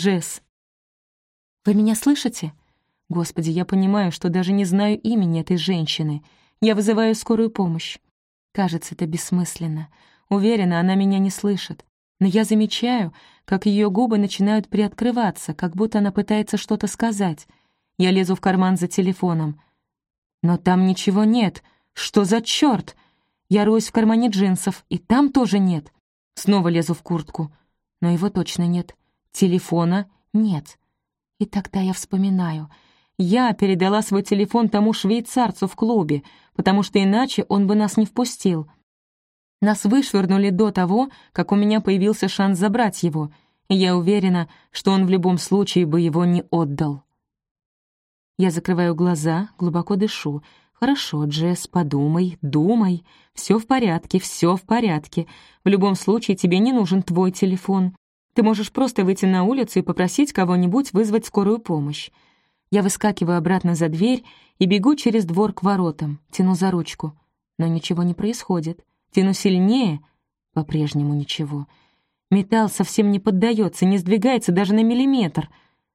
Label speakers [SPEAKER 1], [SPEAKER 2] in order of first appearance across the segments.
[SPEAKER 1] Джесс. «Вы меня слышите?» Господи, я понимаю, что даже не знаю имени этой женщины. Я вызываю скорую помощь. Кажется, это бессмысленно. Уверена, она меня не слышит. Но я замечаю, как ее губы начинают приоткрываться, как будто она пытается что-то сказать. Я лезу в карман за телефоном. Но там ничего нет. Что за черт? Я роюсь в кармане джинсов, и там тоже нет. Снова лезу в куртку. Но его точно нет. Телефона нет. И тогда я вспоминаю. Я передала свой телефон тому швейцарцу в клубе, потому что иначе он бы нас не впустил. Нас вышвырнули до того, как у меня появился шанс забрать его, и я уверена, что он в любом случае бы его не отдал. Я закрываю глаза, глубоко дышу. «Хорошо, Джесс, подумай, думай. Все в порядке, все в порядке. В любом случае тебе не нужен твой телефон. Ты можешь просто выйти на улицу и попросить кого-нибудь вызвать скорую помощь. Я выскакиваю обратно за дверь и бегу через двор к воротам, тяну за ручку. Но ничего не происходит. Тяну сильнее — по-прежнему ничего. Металл совсем не поддается, не сдвигается даже на миллиметр.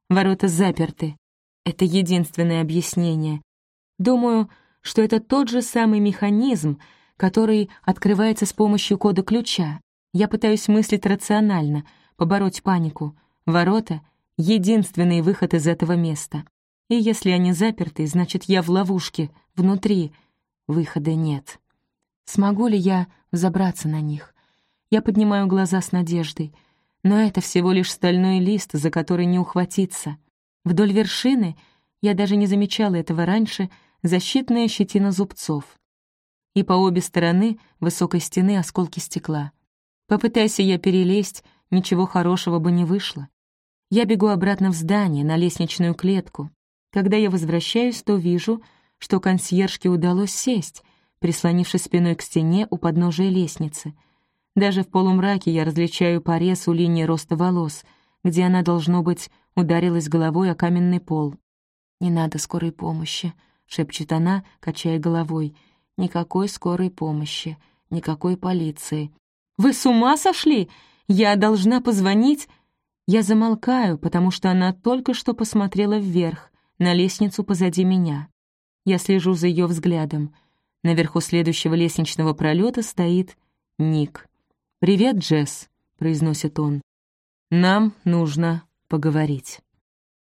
[SPEAKER 1] Ворота заперты. Это единственное объяснение. Думаю, что это тот же самый механизм, который открывается с помощью кода ключа. Я пытаюсь мыслить рационально — побороть панику. Ворота — единственный выход из этого места. И если они заперты, значит, я в ловушке, внутри. Выхода нет. Смогу ли я забраться на них? Я поднимаю глаза с надеждой. Но это всего лишь стальной лист, за который не ухватиться. Вдоль вершины, я даже не замечала этого раньше, защитная щетина зубцов. И по обе стороны высокой стены осколки стекла. Попытайся я перелезть, ничего хорошего бы не вышло. Я бегу обратно в здание, на лестничную клетку. Когда я возвращаюсь, то вижу, что консьержке удалось сесть, прислонившись спиной к стене у подножия лестницы. Даже в полумраке я различаю порез у линии роста волос, где она, должно быть, ударилась головой о каменный пол. «Не надо скорой помощи», — шепчет она, качая головой. «Никакой скорой помощи, никакой полиции». «Вы с ума сошли? Я должна позвонить...» Я замолкаю, потому что она только что посмотрела вверх, на лестницу позади меня. Я слежу за ее взглядом. Наверху следующего лестничного пролета стоит Ник. «Привет, Джесс», — произносит он. «Нам нужно поговорить».